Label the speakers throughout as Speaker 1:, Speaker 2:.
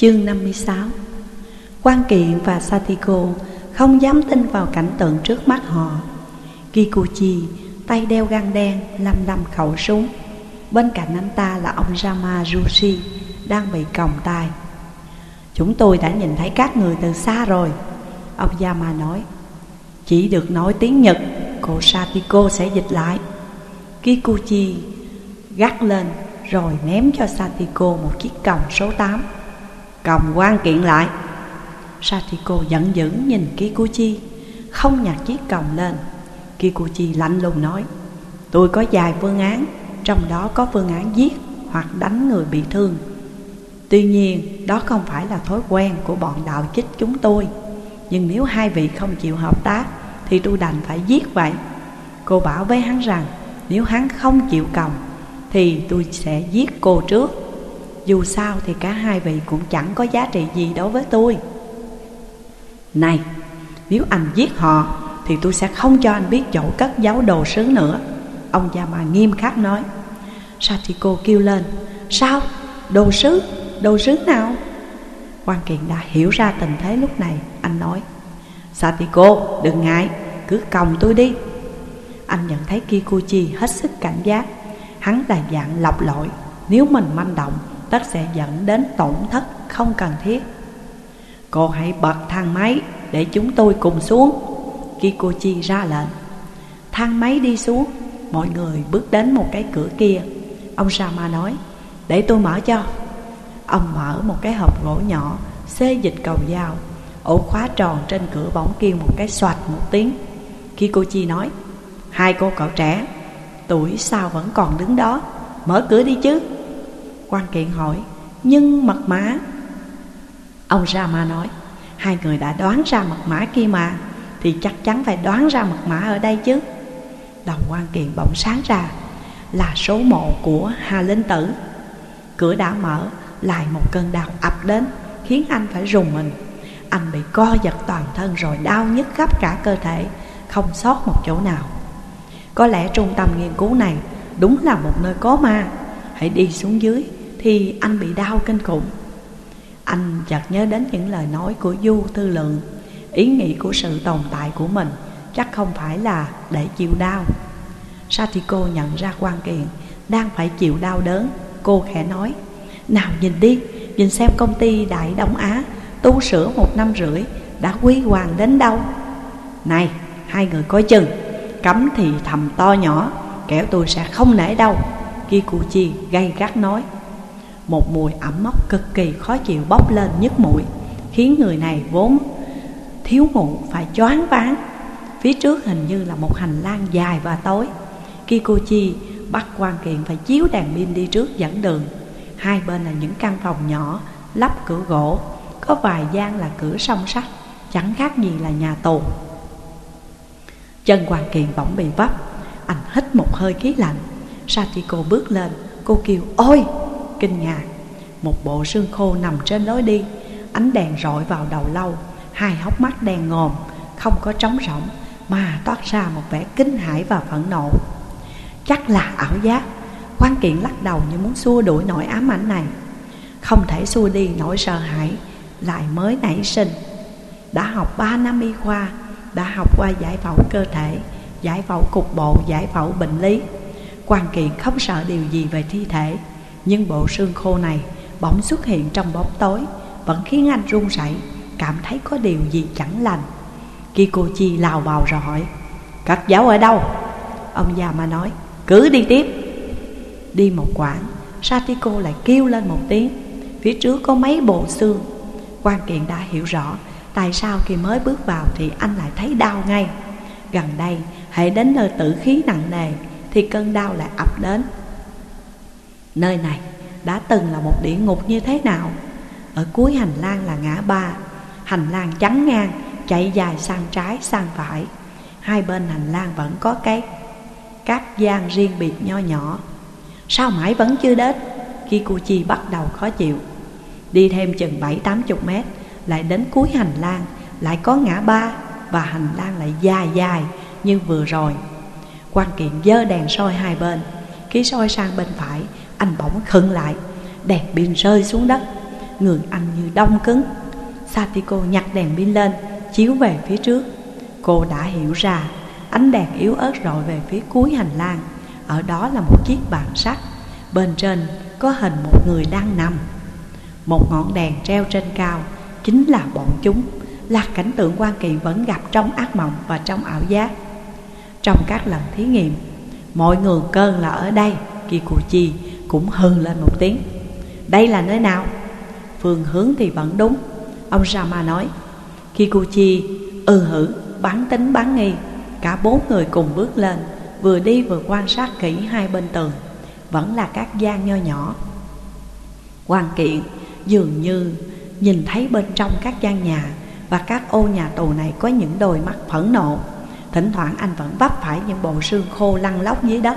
Speaker 1: Chương 56 Quan Kiện và Satiko không dám tin vào cảnh tượng trước mắt họ. Kikuchi tay đeo găng đen lăm lăm khẩu súng. Bên cạnh anh ta là ông Rama Rushi đang bị còng tay. Chúng tôi đã nhìn thấy các người từ xa rồi, Ông Yama nói. Chỉ được nói tiếng Nhật, Cô Satiko sẽ dịch lại. Kikuchi gắt lên Rồi ném cho Satiko một chiếc còng số 8 Còng quan kiện lại. Satiko giận dữ nhìn Kikuchi, Không nhặt chiếc còng lên. Kikuchi lạnh lùng nói, Tôi có vài phương án, Trong đó có phương án giết hoặc đánh người bị thương. Tuy nhiên, đó không phải là thói quen của bọn đạo chích chúng tôi. Nhưng nếu hai vị không chịu hợp tác, Thì tôi đành phải giết vậy. Cô bảo với hắn rằng, Nếu hắn không chịu còng, Thì tôi sẽ giết cô trước. Dù sao thì cả hai vị cũng chẳng có giá trị gì đối với tôi. Này, Nếu anh giết họ, Thì tôi sẽ không cho anh biết chỗ cất giấu đồ sứ nữa. Ông già mà nghiêm khắc nói. Satiko kêu lên. Sao? Đồ sứ? Đồ sứ nào? Quan kiện đã hiểu ra tình thế lúc này. Anh nói. Satiko đừng ngại. Cứ còng tôi đi. Anh nhận thấy Kikuchi hết sức cảnh giác. Hắn đà dạng lọc lội. Nếu mình manh động Tất sẽ dẫn đến tổn thất không cần thiết. Cô hãy bật thang máy Để chúng tôi cùng xuống. Kikuchi ra lệnh. Thang máy đi xuống. Mọi người bước đến một cái cửa kia. Ông Sama nói, Để tôi mở cho. Ông mở một cái hộp gỗ nhỏ, Xê dịch cầu dao. Ổ khóa tròn trên cửa bóng kêu một cái soạt một tiếng. Kikuchi nói, Hai cô cậu trẻ, Tuổi sao vẫn còn đứng đó? Mở cửa đi chứ quan kiện hỏi, Nhưng mật mã? Ông Rama nói, Hai người đã đoán ra mật mã kia mà, Thì chắc chắn phải đoán ra mật mã ở đây chứ. Đồng quan kiện bỗng sáng ra, Là số mộ của Hà Linh Tử. Cửa đã mở, Lại một cơn đau ập đến, Khiến anh phải rùng mình. Anh bị co giật toàn thân rồi đau nhức khắp cả cơ thể, Không sót một chỗ nào. Có lẽ trung tâm nghiên cứu này Đúng là một nơi có ma. Hãy đi xuống dưới. Thì anh bị đau kinh khủng. Anh chợt nhớ đến những lời nói của Du Tư Lượng, Ý nghĩ của sự tồn tại của mình Chắc không phải là để chịu đau. Satiko nhận ra quan kiện, Đang phải chịu đau đớn, Cô khẽ nói, Nào nhìn đi, Nhìn xem công ty Đại Đông Á Tu sửa một năm rưỡi Đã quy hoàng đến đâu. Này, hai người coi chừng, Cấm thì thầm to nhỏ, Kẻo tôi sẽ không nể đâu. Kikuchi gay gắt nói. Một mùi ẩm mốc cực kỳ khó chịu bốc lên nhức mũi, Khiến người này vốn thiếu ngủ phải choáng váng. Phía trước hình như là một hành lang dài và tối. Kikuchi bắt quan kiện phải chiếu đèn pin đi trước dẫn đường. Hai bên là những căn phòng nhỏ, Lắp cửa gỗ, Có vài gian là cửa song sắt, Chẳng khác gì là nhà tù. Chân quan kiện bỗng bị vấp, Anh hít một hơi khí lạnh. Satiko bước lên, Cô kêu, ôi! Kinh ngạc. Một bộ xương khô nằm trên lối đi Ánh đèn rọi vào đầu lâu Hai hốc mắt đen ngòm Không có trống rỗng Mà toát ra một vẻ kinh hãi và phẫn nộ. Chắc là ảo giác Quan kiện lắc đầu như muốn xua đuổi nỗi ám ảnh này. Không thể xua đi nỗi sợ hãi Lại mới nảy sinh. Đã học 3 năm y khoa Đã học qua giải phẫu cơ thể Giải phẫu cục bộ, giải phẫu bệnh lý. Quan kiện không sợ điều gì về thi thể nhưng bộ xương khô này bỗng xuất hiện trong bóng tối, Vẫn khiến anh run rẩy, Cảm thấy có điều gì chẳng lành. Kikochi lào bào rồi hỏi, Các giáo ở đâu? Ông già mà nói, Cứ đi tiếp. Đi một quãng, Satiko lại kêu lên một tiếng, Phía trước có mấy bộ xương. Quan kiện đã hiểu rõ Tại sao khi mới bước vào thì anh lại thấy đau ngay. Gần đây hãy đến nơi tử khí nặng nề Thì cơn đau lại ập đến. Nơi này đã từng là một địa ngục như thế nào? Ở cuối hành lang là ngã ba. Hành lang chắn ngang, Chạy dài sang trái, sang phải. Hai bên hành lang vẫn có cái Các gian riêng biệt nho nhỏ. Sao mãi vẫn chưa đến? Kikuchi bắt đầu khó chịu. Đi thêm chừng bảy, tám chục mét, Lại đến cuối hành lang, Lại có ngã ba Và hành lang lại dài dài như vừa rồi. Quan kiện dơ đèn soi hai bên, Khi soi sang bên phải anh bỗng khựng lại, Đèn pin rơi xuống đất. Người anh như đông cứng. Satiko nhặt đèn pin lên, Chiếu về phía trước. Cô đã hiểu ra, Ánh đèn yếu ớt rọi về phía cuối hành lang. Ở đó là một chiếc bàn sắt. Bên trên có hình một người đang nằm. Một ngọn đèn treo trên cao, Chính là bọn chúng, Là cảnh tượng quan kỳ vẫn gặp trong ác mộng và trong ảo giác. Trong các lần thí nghiệm, Mọi người cơn là ở đây, Kikuchi cũng hừ lên một tiếng. Đây là nơi nào? Phương hướng thì vẫn đúng. Ông Rama nói, Kikuchi ừ hử, bán tính bán nghi. Cả bốn người cùng bước lên, Vừa đi vừa quan sát kỹ hai bên tường. Vẫn là các gian nho nhỏ. Quan kiện dường như nhìn thấy bên trong các gian nhà Và các ô nhà tù này có những đôi mắt phẫn nộ. Thỉnh thoảng anh vẫn vấp phải những bộ xương khô lăn lóc dưới đất.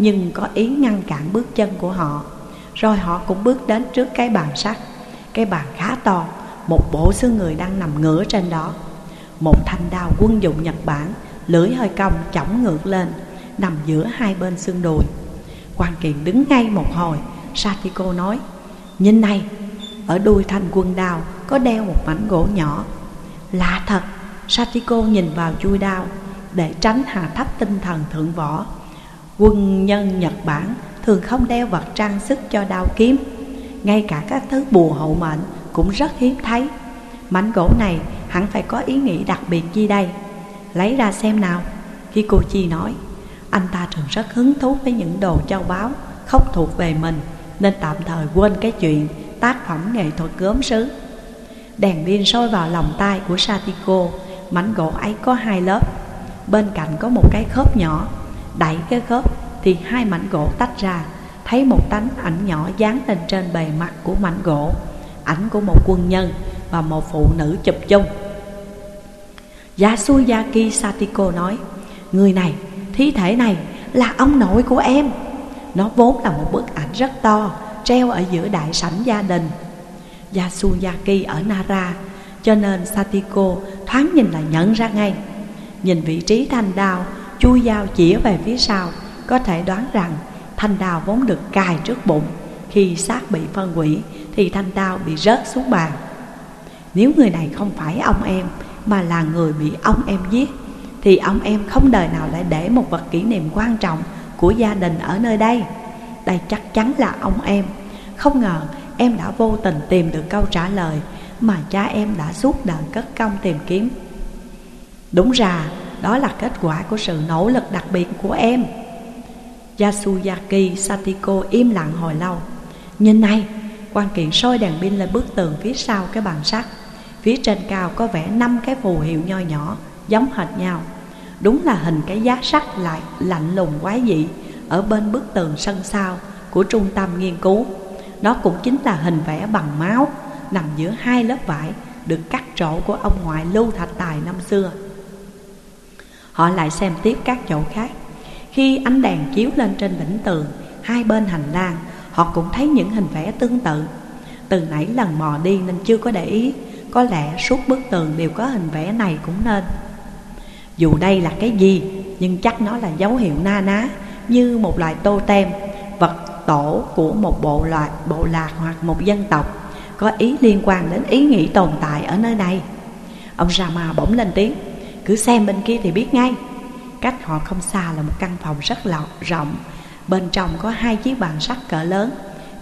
Speaker 1: Nhưng có ý ngăn cản bước chân của họ. Rồi họ cũng bước đến trước cái bàn sắt. Cái bàn khá to, Một bộ xương người đang nằm ngửa trên đó. Một thanh đao quân dụng Nhật Bản, Lưỡi hơi cong chỏng ngược lên, Nằm giữa hai bên xương đùi. Quan Kiện đứng ngay một hồi, Satiko nói, Nhìn này, Ở đuôi thanh quân đao Có đeo một mảnh gỗ nhỏ. Lạ thật. Satiko nhìn vào chui đao, Để tránh hạ thấp tinh thần thượng võ. Quân nhân Nhật Bản Thường không đeo vật trang sức cho đao kiếm. Ngay cả các thứ bùa hậu mệnh Cũng rất hiếm thấy. Mảnh gỗ này hẳn phải có ý nghĩa đặc biệt gì đây? Lấy ra xem nào. Kikuchi nói, Anh ta thường rất hứng thú với những đồ châu báu Không thuộc về mình, Nên tạm thời quên cái chuyện Tác phẩm nghệ thuật gốm sứ. Đèn pin sôi vào lòng tay của Satiko, Mảnh gỗ ấy có hai lớp. Bên cạnh có một cái khớp nhỏ Đẩy cái khớp thì hai mảnh gỗ tách ra. Thấy một tấm ảnh nhỏ dán lên trên bề mặt của mảnh gỗ Ảnh của một quân nhân và một phụ nữ chụp chung. Yasuyaki Satiko nói Người này, thi thể này là ông nội của em. Nó vốn là một bức ảnh rất to Treo ở giữa đại sảnh gia đình. Yasuyaki ở Nara Cho nên Satiko thoáng nhìn là nhận ra ngay. Nhìn vị trí thanh đao Chui dao chĩa về phía sau, Có thể đoán rằng thanh đao vốn được cài trước bụng. Khi xác bị phân hủy, Thì thanh đao bị rớt xuống bàn. Nếu người này không phải ông em, Mà là người bị ông em giết, Thì ông em không đời nào lại để một vật kỷ niệm quan trọng Của gia đình ở nơi đây. Đây chắc chắn là ông em. Không ngờ em đã vô tình tìm được câu trả lời Mà cha em đã suốt đời cất công tìm kiếm. Đúng ra đó là kết quả của sự nỗ lực đặc biệt của em. Yasuyaki Satiko im lặng hồi lâu. Nhìn này, quan kiện soi đèn pin lên bức tường phía sau cái bàn sắt. Phía trên cao có vẽ năm cái phù hiệu nho nhỏ, Giống hệt nhau. Đúng là hình cái giá sắt lại lạnh lùng quái dị Ở bên bức tường sân sau của trung tâm nghiên cứu. Nó cũng chính là hình vẽ bằng máu, Nằm giữa hai lớp vải Được cắt trổ của ông ngoại Lưu Thạch Tài năm xưa. Họ lại xem tiếp các chỗ khác. Khi ánh đèn chiếu lên trên đỉnh tường, Hai bên hành lang, Họ cũng thấy những hình vẽ tương tự. Từ nãy lần mò đi nên chưa có để ý, Có lẽ suốt bức tường đều có hình vẽ này cũng nên. Dù đây là cái gì, Nhưng chắc nó là dấu hiệu na ná, Như một loại tô tem, Vật tổ của một bộ loại bộ lạc hoặc một dân tộc, Có ý liên quan đến ý nghĩ tồn tại ở nơi này. Ông Rama bỗng lên tiếng cứ xem bên kia thì biết ngay. Cách họ không xa là một căn phòng rất lọt, rộng. Bên trong có hai chiếc bàn sắt cỡ lớn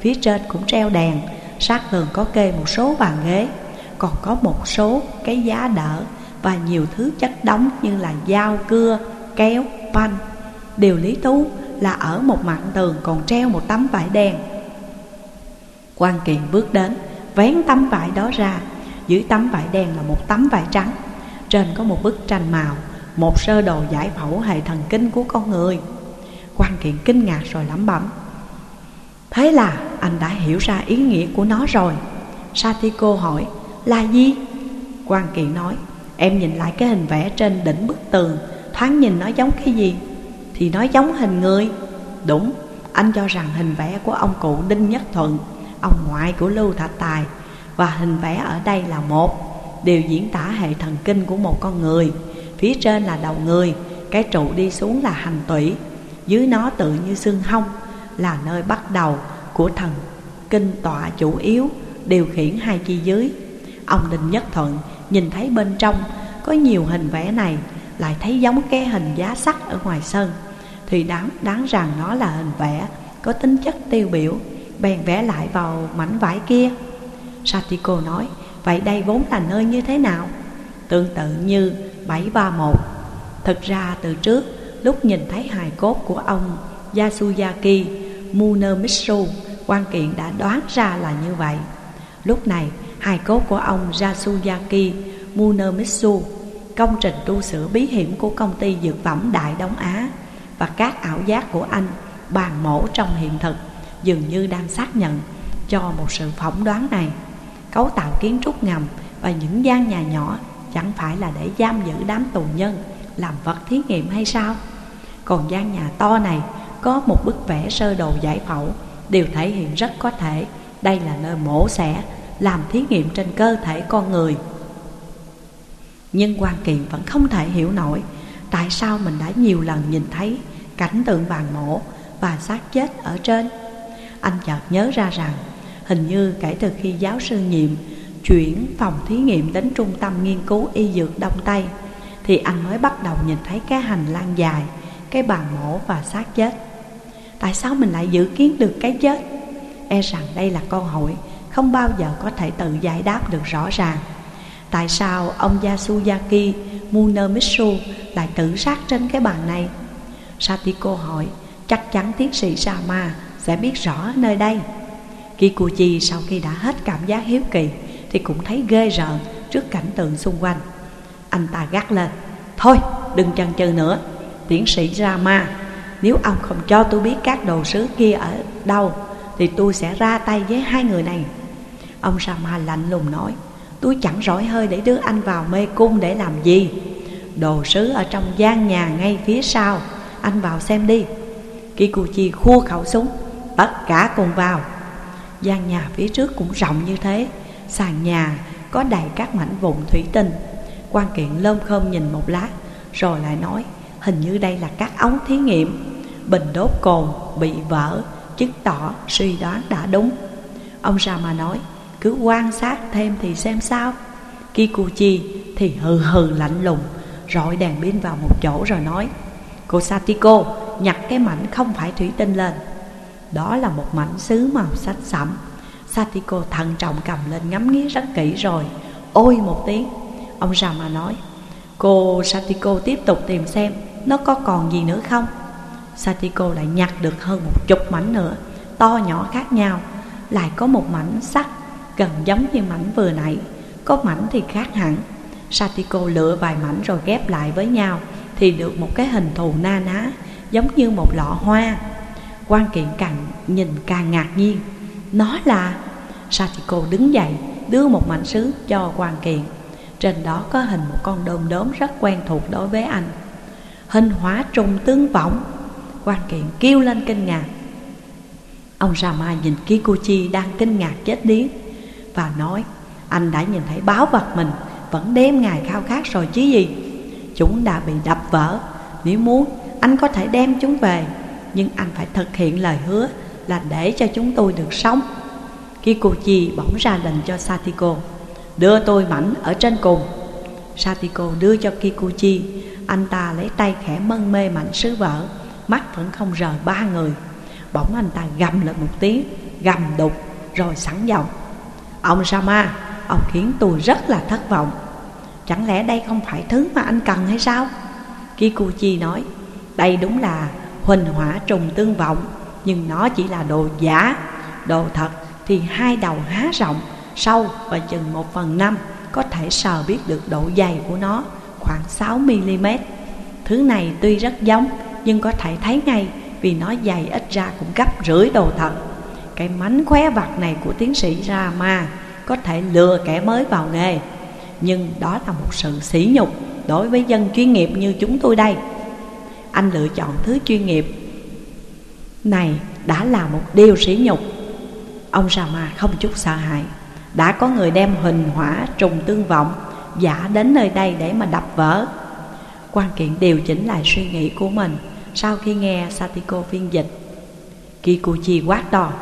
Speaker 1: Phía trên cũng treo đèn. Sát tường có kê một số bàn ghế Còn có một số cái giá đỡ Và nhiều thứ chất đóng như là dao, cưa, kéo, banh. Điều lý thú là ở một mặt tường còn treo một tấm vải đen. Quan kiện bước đến Vén tấm vải đó ra. Dưới tấm vải đen là một tấm vải trắng trên có một bức tranh màu Một sơ đồ giải phẫu hệ thần kinh của con người. Quan kiện kinh ngạc rồi lẩm bẩm. Thế là anh đã hiểu ra ý nghĩa của nó rồi. Satiko hỏi Là gì? quan kiện nói Em nhìn lại cái hình vẽ trên đỉnh bức tường Thoáng nhìn nó giống cái gì? Thì nó giống hình người. Đúng, anh cho rằng hình vẽ của ông cụ Đinh Nhất Thuận Ông ngoại của Lưu Thạch Tài Và hình vẽ ở đây là một đều diễn tả hệ thần kinh của một con người. Phía trên là đầu người, cái trụ đi xuống là hành tủy Dưới nó tự như xương hông là nơi bắt đầu của thần kinh tọa chủ yếu điều khiển hai chi dưới Ông Đinh Nhất Thuận nhìn thấy bên trong có nhiều hình vẽ này Lại thấy giống cái hình giá sắt ở ngoài sân Thì đáng, đáng rằng nó là hình vẽ có tính chất tiêu biểu Bèn vẽ lại vào mảnh vải kia. Satiko nói Vậy đây vốn là nơi như thế nào? Tương tự như 731 Thực ra từ trước, lúc nhìn thấy hài cốt của ông Yasuyaki Munemitsu, quan kiện đã đoán ra là như vậy. Lúc này, hài cốt của ông Yasuyaki Munemitsu, Công trình tu sửa bí hiểm của công ty dược phẩm Đại Đông Á Và các ảo giác của anh bàn mổ trong hiện thực Dường như đang xác nhận cho một sự phỏng đoán này. Cấu tạo kiến trúc ngầm và những gian nhà nhỏ Chẳng phải là để giam giữ đám tù nhân, Làm vật thí nghiệm hay sao? Còn gian nhà to này Có một bức vẽ sơ đồ giải phẫu Đều thể hiện rất có thể Đây là nơi mổ xẻ, Làm thí nghiệm trên cơ thể con người. Nhưng quan kiện vẫn không thể hiểu nổi Tại sao mình đã nhiều lần nhìn thấy Cảnh tượng bàn mổ Và xác chết ở trên. Anh chợt nhớ ra rằng Hình như kể từ khi giáo sư nhiệm chuyển phòng thí nghiệm đến trung tâm nghiên cứu y dược Đông Tây Thì anh mới bắt đầu nhìn thấy cái hành lang dài, cái bàn mổ và xác chết Tại sao mình lại dự kiến được cái chết? E rằng đây là câu hỏi không bao giờ có thể tự giải đáp được rõ ràng Tại sao ông Yasuyaki Munemitsu lại tự sát trên cái bàn này? Satiko hỏi, chắc chắn tiến sĩ Sama sẽ biết rõ nơi đây Kikuchi sau khi đã hết cảm giác hiếu kỳ Thì cũng thấy ghê rợn trước cảnh tượng xung quanh. Anh ta gắt lên, Thôi, đừng chần chừ nữa. Tiến sĩ Rama, Nếu ông không cho tôi biết các đồ sứ kia ở đâu, Thì tôi sẽ ra tay với hai người này. Ông Rama lạnh lùng nói, Tôi chẳng rỗi hơi để đưa anh vào mê cung để làm gì. Đồ sứ ở trong gian nhà ngay phía sau, Anh vào xem đi. Kikuchi khua khẩu súng, Tất cả cùng vào gian nhà phía trước cũng rộng như thế. Sàn nhà có đầy các mảnh vụn thủy tinh. Quan kiện lơm khơm nhìn một lát, Rồi lại nói, Hình như đây là các ống thí nghiệm. Bình đốt cồn bị vỡ, Chứng tỏ suy đoán đã đúng. Ông Rama nói, Cứ quan sát thêm thì xem sao. Kikuchi thì hừ hừ lạnh lùng, Rọi đèn pin vào một chỗ rồi nói, Cô Satiko, nhặt cái mảnh không phải thủy tinh lên đó là một mảnh sứ màu xanh sẫm. Satiko thận trọng cầm lên ngắm nghía rất kỹ rồi. Ôi một tiếng. Ông Rama nói, Cô Satiko tiếp tục tìm xem, Nó có còn gì nữa không? Satiko lại nhặt được hơn một chục mảnh nữa, To nhỏ khác nhau. Lại có một mảnh sắt, Gần giống như mảnh vừa nãy. Có mảnh thì khác hẳn. Satiko lựa vài mảnh rồi ghép lại với nhau, Thì được một cái hình thù na ná, Giống như một lọ hoa quan kiện càng nhìn càng ngạc nhiên. Nó là, Satiko đứng dậy, đưa một mảnh sứ cho quan kiện. Trên đó có hình một con đom đóm rất quen thuộc đối với anh. Hình hóa trùng tương võng. Quan kiện kêu lên kinh ngạc. Ông Rama nhìn Kikuchi đang kinh ngạc chết điếng Và nói, Anh đã nhìn thấy báo vật mình, Vẫn đem ngài khao khát rồi chứ gì? Chúng đã bị đập vỡ. Nếu muốn, anh có thể đem chúng về nhưng anh phải thực hiện lời hứa là để cho chúng tôi được sống. Kikuchi bỗng ra lệnh cho Satiko, Đưa tôi mảnh ở trên cùng. Satiko đưa cho Kikuchi, Anh ta lấy tay khẽ mân mê mảnh sứ vỡ Mắt vẫn không rời ba người. Bỗng anh ta gầm lên một tiếng, Gầm đục rồi sẵn giọng, Ông Sama, Ông khiến tôi rất là thất vọng. Chẳng lẽ đây không phải thứ mà anh cần hay sao? Kikuchi nói, Đây đúng là huỳnh hỏa trùng tương vọng, nhưng nó chỉ là đồ giả. Đồ thật thì hai đầu há rộng, sâu và chừng một phần năm, có thể sờ biết được độ dày của nó, khoảng 6mm Thứ này tuy rất giống, nhưng có thể thấy ngay vì nó dày ít ra cũng gấp rưỡi đồ thật. Cái mánh khóe vặt này của tiến sĩ Rama có thể lừa kẻ mới vào nghề, Nhưng đó là một sự sỉ nhục đối với dân chuyên nghiệp như chúng tôi đây anh lựa chọn thứ chuyên nghiệp. Này, đã là một điều sỉ nhục. Ông Rama không chút sợ hãi. Đã có người đem hình hỏa trùng tương vọng, giả đến nơi đây để mà đập vỡ. Quan kiện điều chỉnh lại suy nghĩ của mình sau khi nghe Satiko phiên dịch. Kikuchi quát to,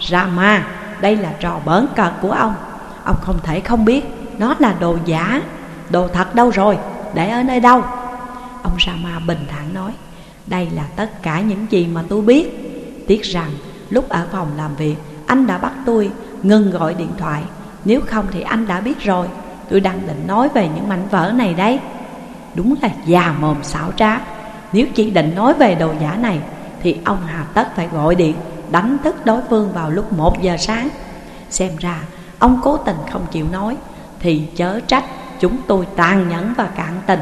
Speaker 1: Rama, đây là trò bỡn cợt của ông. Ông không thể không biết, Nó là đồ giả. Đồ thật đâu rồi? Để ở nơi đâu? Ông Rama bình thản nói, Đây là tất cả những gì mà tôi biết. Tiếc rằng, lúc ở phòng làm việc, Anh đã bắt tôi ngừng gọi điện thoại. Nếu không thì anh đã biết rồi. Tôi đang định nói về những mảnh vỡ này đấy. Đúng là già mồm xảo trá. Nếu chỉ định nói về đồ giả này, Thì ông Hà Tất phải gọi điện, Đánh thức đối phương vào lúc 1 giờ sáng. Xem ra, ông cố tình không chịu nói, Thì chớ trách chúng tôi tàn nhẫn và cạn tình.